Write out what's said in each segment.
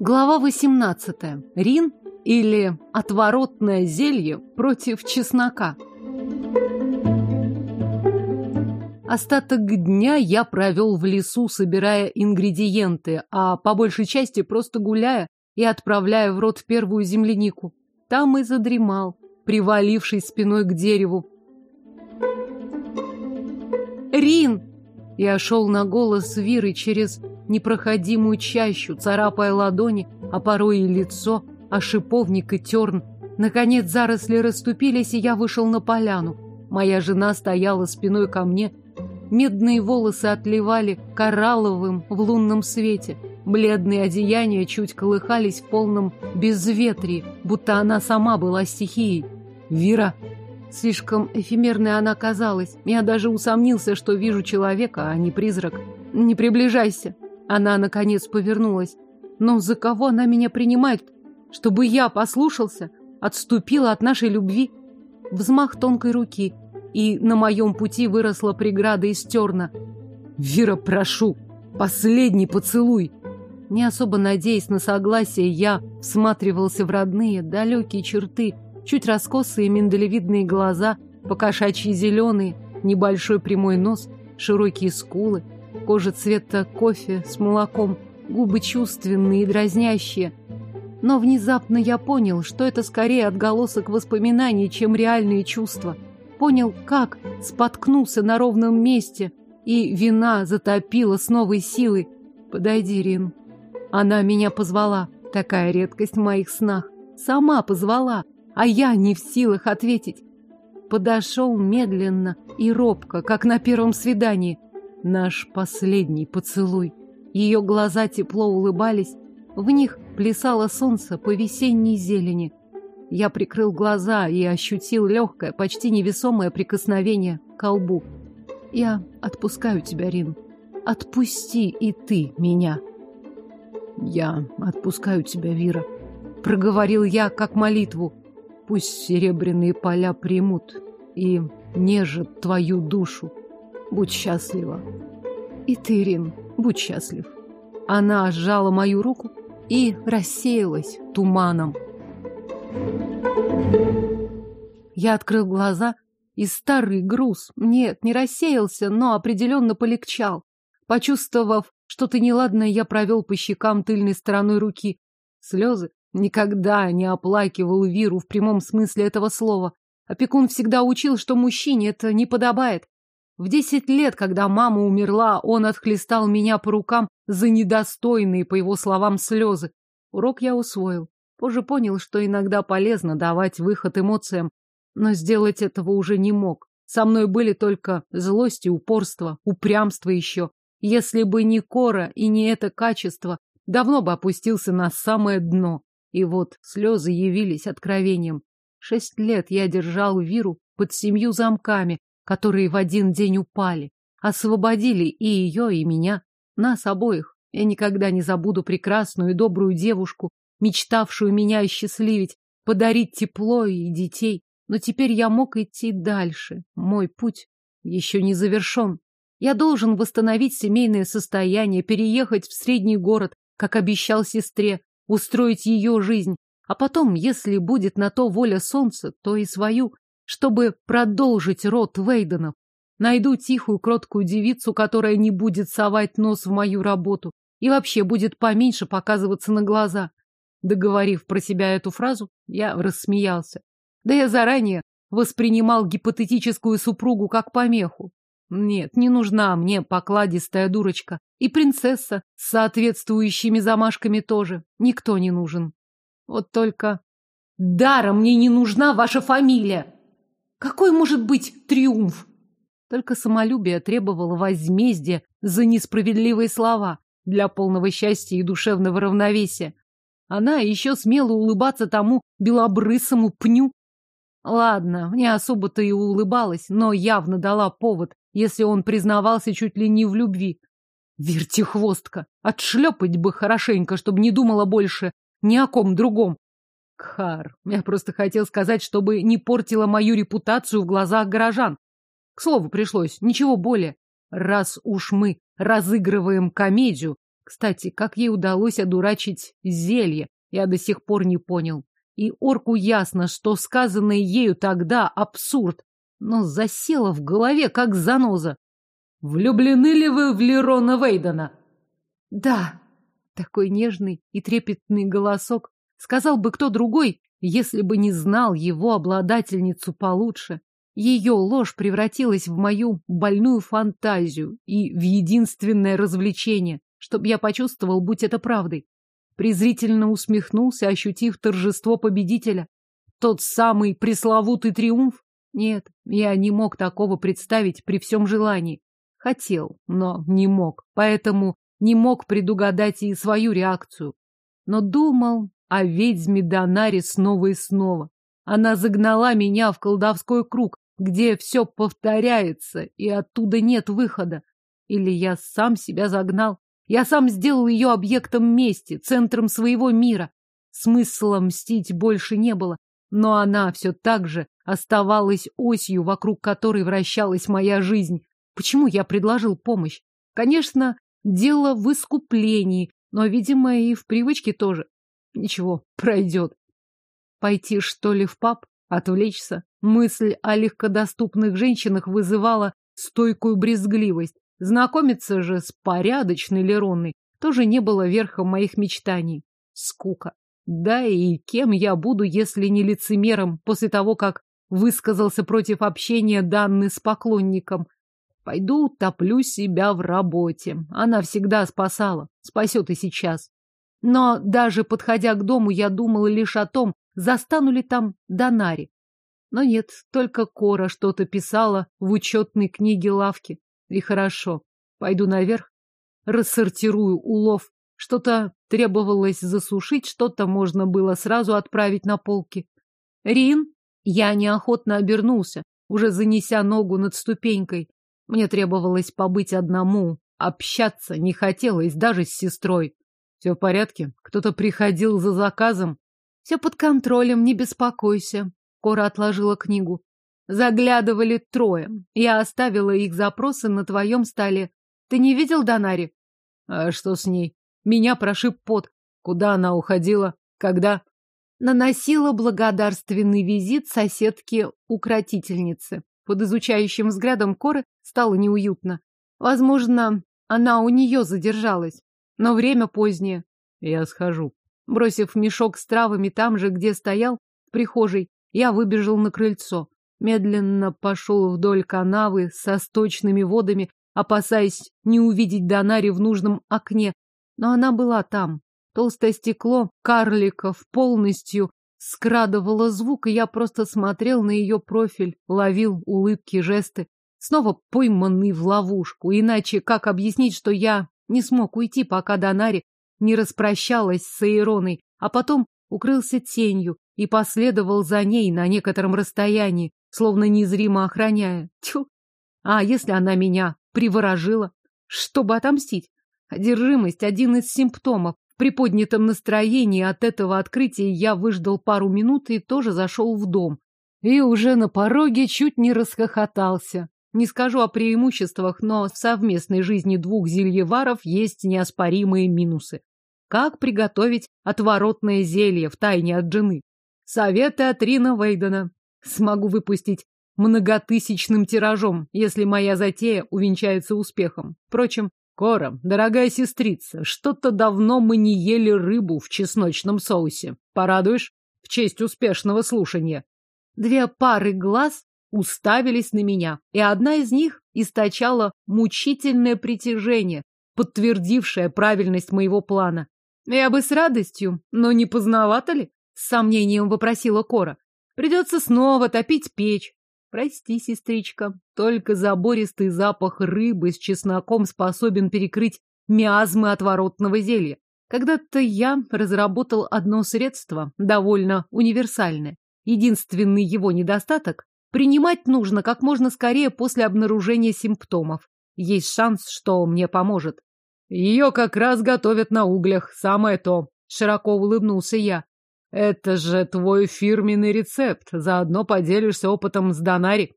Глава 18. Рин или отворотное зелье против чеснока. Остаток дня я провел в лесу, собирая ингредиенты, а по большей части просто гуляя и отправляя в рот первую землянику. Там и задремал, привалившись спиной к дереву. «Рин!» Я шел на голос Виры через непроходимую чащу, царапая ладони, а порой и лицо, а шиповник и терн. Наконец заросли расступились, и я вышел на поляну. Моя жена стояла спиной ко мне. Медные волосы отливали коралловым в лунном свете. Бледные одеяния чуть колыхались в полном безветрии, будто она сама была стихией. «Вира!» Слишком эфемерной она казалась. Я даже усомнился, что вижу человека, а не призрак. «Не приближайся!» Она, наконец, повернулась. Но за кого она меня принимает? Чтобы я послушался, отступила от нашей любви? Взмах тонкой руки, и на моем пути выросла преграда из терна. «Вера, прошу, последний поцелуй!» Не особо надеясь на согласие, я всматривался в родные, далекие черты, чуть раскосые миндалевидные глаза, покошачьи зеленые, небольшой прямой нос, широкие скулы, Кожа цвета кофе с молоком, губы чувственные и дразнящие. Но внезапно я понял, что это скорее отголосок воспоминаний, чем реальные чувства. Понял, как споткнулся на ровном месте, и вина затопила с новой силой. «Подойди, Рин». Она меня позвала. Такая редкость в моих снах. Сама позвала, а я не в силах ответить. Подошел медленно и робко, как на первом свидании. Наш последний поцелуй. Ее глаза тепло улыбались, в них плясало солнце по весенней зелени. Я прикрыл глаза и ощутил легкое, почти невесомое прикосновение к колбу. Я отпускаю тебя, Рин. Отпусти и ты меня. Я отпускаю тебя, Вира. Проговорил я, как молитву. Пусть серебряные поля примут и нежат твою душу. Будь счастлива. И ты, Рин, будь счастлив. Она сжала мою руку и рассеялась туманом. Я открыл глаза, и старый груз, нет, не рассеялся, но определенно полегчал. Почувствовав что-то неладное, я провел по щекам тыльной стороной руки. Слезы никогда не оплакивал Виру в прямом смысле этого слова. Опекун всегда учил, что мужчине это не подобает. В десять лет, когда мама умерла, он отхлестал меня по рукам за недостойные, по его словам, слезы. Урок я усвоил. Позже понял, что иногда полезно давать выход эмоциям, но сделать этого уже не мог. Со мной были только злость и упорство, упрямство еще. Если бы не Кора и не это качество, давно бы опустился на самое дно. И вот слезы явились откровением. Шесть лет я держал Виру под семью замками, которые в один день упали, освободили и ее, и меня, нас обоих. Я никогда не забуду прекрасную и добрую девушку, мечтавшую меня осчастливить, подарить тепло и детей. Но теперь я мог идти дальше. Мой путь еще не завершен. Я должен восстановить семейное состояние, переехать в средний город, как обещал сестре, устроить ее жизнь, а потом, если будет на то воля солнца, то и свою чтобы продолжить род Вейденов. Найду тихую, кроткую девицу, которая не будет совать нос в мою работу и вообще будет поменьше показываться на глаза. Договорив про себя эту фразу, я рассмеялся. Да я заранее воспринимал гипотетическую супругу как помеху. Нет, не нужна мне покладистая дурочка. И принцесса с соответствующими замашками тоже. Никто не нужен. Вот только... Даром мне не нужна ваша фамилия! Какой может быть триумф? Только самолюбие требовало возмездия за несправедливые слова для полного счастья и душевного равновесия. Она еще смела улыбаться тому белобрысому пню. Ладно, не особо-то и улыбалась, но явно дала повод, если он признавался чуть ли не в любви. Вертихвостка! Отшлепать бы хорошенько, чтобы не думала больше ни о ком другом. Кхар, я просто хотел сказать, чтобы не портила мою репутацию в глазах горожан. К слову, пришлось, ничего более. Раз уж мы разыгрываем комедию, Кстати, как ей удалось одурачить зелье, я до сих пор не понял. И орку ясно, что сказанное ею тогда абсурд, но засело в голове, как заноза. «Влюблены ли вы в Лерона Вейдена?» «Да», такой нежный и трепетный голосок. Сказал бы кто другой, если бы не знал его обладательницу получше. Ее ложь превратилась в мою больную фантазию и в единственное развлечение, чтоб я почувствовал, будь это правдой. Презрительно усмехнулся, ощутив торжество победителя. Тот самый пресловутый триумф? Нет, я не мог такого представить при всем желании. Хотел, но не мог, поэтому не мог предугадать и свою реакцию. Но думал о ведьме Донаре снова и снова. Она загнала меня в колдовской круг, где все повторяется, и оттуда нет выхода. Или я сам себя загнал. Я сам сделал ее объектом мести, центром своего мира. Смысла мстить больше не было, но она все так же оставалась осью, вокруг которой вращалась моя жизнь. Почему я предложил помощь? Конечно, дело в искуплении, но, видимо, и в привычке тоже. Ничего, пройдет. Пойти, что ли, в паб? Отвлечься? Мысль о легкодоступных женщинах вызывала стойкую брезгливость. Знакомиться же с порядочной Леронной тоже не было верхом моих мечтаний. Скука. Да и кем я буду, если не лицемером, после того, как высказался против общения данный с поклонником? Пойду утоплю себя в работе. Она всегда спасала, спасет и сейчас. Но даже подходя к дому, я думала лишь о том, застану ли там Донари. Но нет, только Кора что-то писала в учетной книге лавки. И хорошо, пойду наверх, рассортирую улов. Что-то требовалось засушить, что-то можно было сразу отправить на полки. Рин, я неохотно обернулся, уже занеся ногу над ступенькой. Мне требовалось побыть одному, общаться не хотелось даже с сестрой. Все в порядке? Кто-то приходил за заказом? Все под контролем, не беспокойся. Кора отложила книгу. Заглядывали трое. Я оставила их запросы на твоем столе. Ты не видел Донари? А что с ней? Меня прошиб пот. Куда она уходила? Когда? Наносила благодарственный визит соседке-укротительнице. Под изучающим взглядом Коры стало неуютно. Возможно, она у нее задержалась. Но время позднее. Я схожу. Бросив мешок с травами там же, где стоял, в прихожей, я выбежал на крыльцо. Медленно пошел вдоль канавы со сточными водами, опасаясь не увидеть Донари в нужном окне. Но она была там. Толстое стекло карликов полностью скрадывала звук, и я просто смотрел на ее профиль, ловил улыбки, жесты. Снова пойманный в ловушку. Иначе как объяснить, что я не смог уйти, пока Донари не распрощалась с Эйроной, а потом укрылся тенью и последовал за ней на некотором расстоянии, словно незримо охраняя. Тьфу! А если она меня приворожила? Чтобы отомстить? Одержимость – один из симптомов, при поднятом настроении от этого открытия я выждал пару минут и тоже зашел в дом. И уже на пороге чуть не расхохотался. Не скажу о преимуществах, но в совместной жизни двух зельеваров есть неоспоримые минусы. Как приготовить отворотное зелье в тайне от жены? Советы от Рина Вейдена. Смогу выпустить многотысячным тиражом, если моя затея увенчается успехом. Впрочем, Кора, дорогая сестрица, что-то давно мы не ели рыбу в чесночном соусе. Порадуешь? В честь успешного слушания. Две пары глаз уставились на меня, и одна из них источала мучительное притяжение, подтвердившее правильность моего плана. Я бы с радостью, но не поздновато ли? С сомнением вопросила Кора. Придется снова топить печь, Прости, сестричка, только забористый запах рыбы с чесноком способен перекрыть миазмы отворотного зелья. Когда-то я разработал одно средство, довольно универсальное. Единственный его недостаток – принимать нужно как можно скорее после обнаружения симптомов. Есть шанс, что мне поможет. Ее как раз готовят на углях, самое то. Широко улыбнулся я. Это же твой фирменный рецепт. Заодно поделишься опытом с Донари.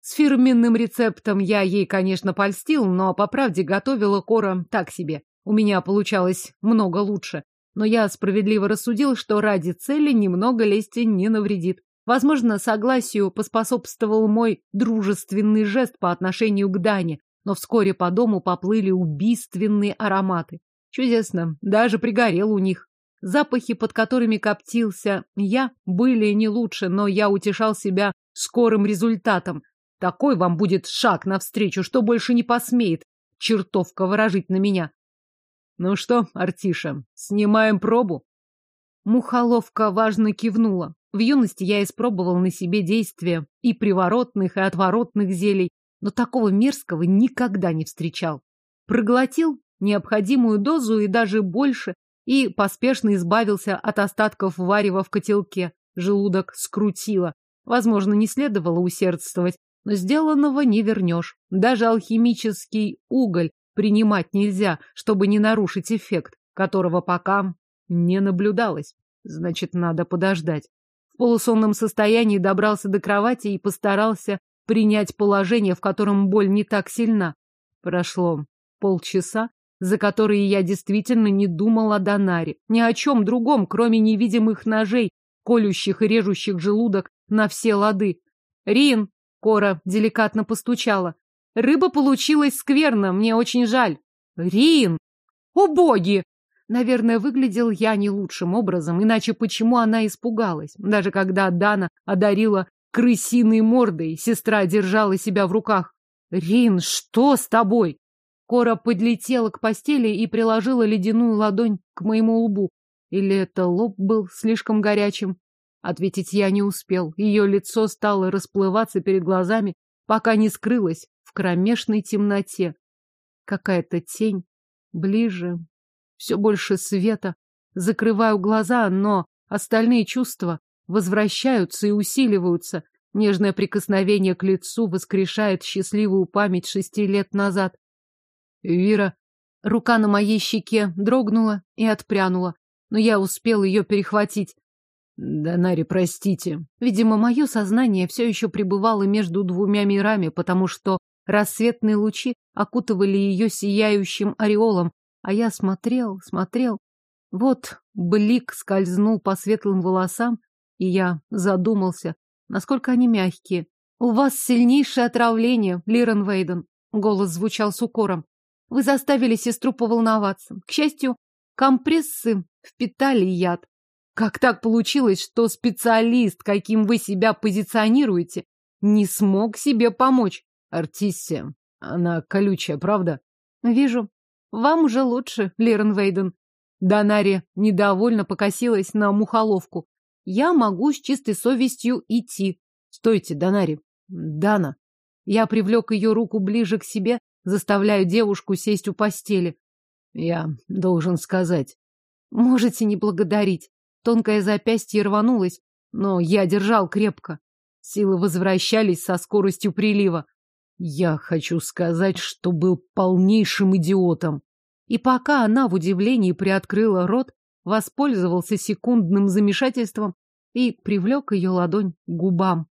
С фирменным рецептом я ей, конечно, польстил, но по правде готовила Кора так себе. У меня получалось много лучше. Но я справедливо рассудил, что ради цели немного лести не навредит. Возможно, согласию поспособствовал мой дружественный жест по отношению к Дане, но вскоре по дому поплыли убийственные ароматы. Чудесно, даже пригорел у них. Запахи, под которыми коптился я, были не лучше, но я утешал себя скорым результатом. Такой вам будет шаг навстречу, что больше не посмеет чертовка выражить на меня. Ну что, Артиша, снимаем пробу? Мухоловка важно кивнула. В юности я испробовал на себе действия и приворотных, и отворотных зелий, но такого мерзкого никогда не встречал. Проглотил необходимую дозу и даже больше, и поспешно избавился от остатков варева в котелке. Желудок скрутило. Возможно, не следовало усердствовать, но сделанного не вернешь. Даже алхимический уголь принимать нельзя, чтобы не нарушить эффект, которого пока не наблюдалось. Значит, надо подождать. В полусонном состоянии добрался до кровати и постарался принять положение, в котором боль не так сильна. Прошло полчаса, за которые я действительно не думал о Донаре. Ни о чем другом, кроме невидимых ножей, колющих и режущих желудок на все лады. «Рин!» — Кора деликатно постучала. «Рыба получилась скверно, мне очень жаль». «Рин! О боги!» Наверное, выглядел я не лучшим образом, иначе почему она испугалась? Даже когда Дана одарила крысиной мордой, сестра держала себя в руках. «Рин, что с тобой?» Кора подлетела к постели и приложила ледяную ладонь к моему лбу. Или это лоб был слишком горячим? Ответить я не успел. Ее лицо стало расплываться перед глазами, пока не скрылось в кромешной темноте. Какая-то тень. Ближе. Все больше света. Закрываю глаза, но остальные чувства возвращаются и усиливаются. Нежное прикосновение к лицу воскрешает счастливую память шести лет назад. Вира. Рука на моей щеке дрогнула и отпрянула, но я успел ее перехватить. Да, Нари, простите. Видимо, мое сознание все еще пребывало между двумя мирами, потому что рассветные лучи окутывали ее сияющим ореолом, а я смотрел, смотрел. Вот блик скользнул по светлым волосам, и я задумался, насколько они мягкие. «У вас сильнейшее отравление, Лирен Вейден», — голос звучал с укором. Вы заставили сестру поволноваться. К счастью, компрессы впитали яд. Как так получилось, что специалист, каким вы себя позиционируете, не смог себе помочь? Артиссия, она колючая, правда? Вижу. Вам уже лучше, Лерен Вейден. Донари недовольно покосилась на мухоловку. Я могу с чистой совестью идти. Стойте, Донари. Дана. Я привлек ее руку ближе к себе, заставляю девушку сесть у постели. Я должен сказать. Можете не благодарить. Тонкое запястье рванулось, но я держал крепко. Силы возвращались со скоростью прилива. Я хочу сказать, что был полнейшим идиотом. И пока она в удивлении приоткрыла рот, воспользовался секундным замешательством и привлек ее ладонь к губам.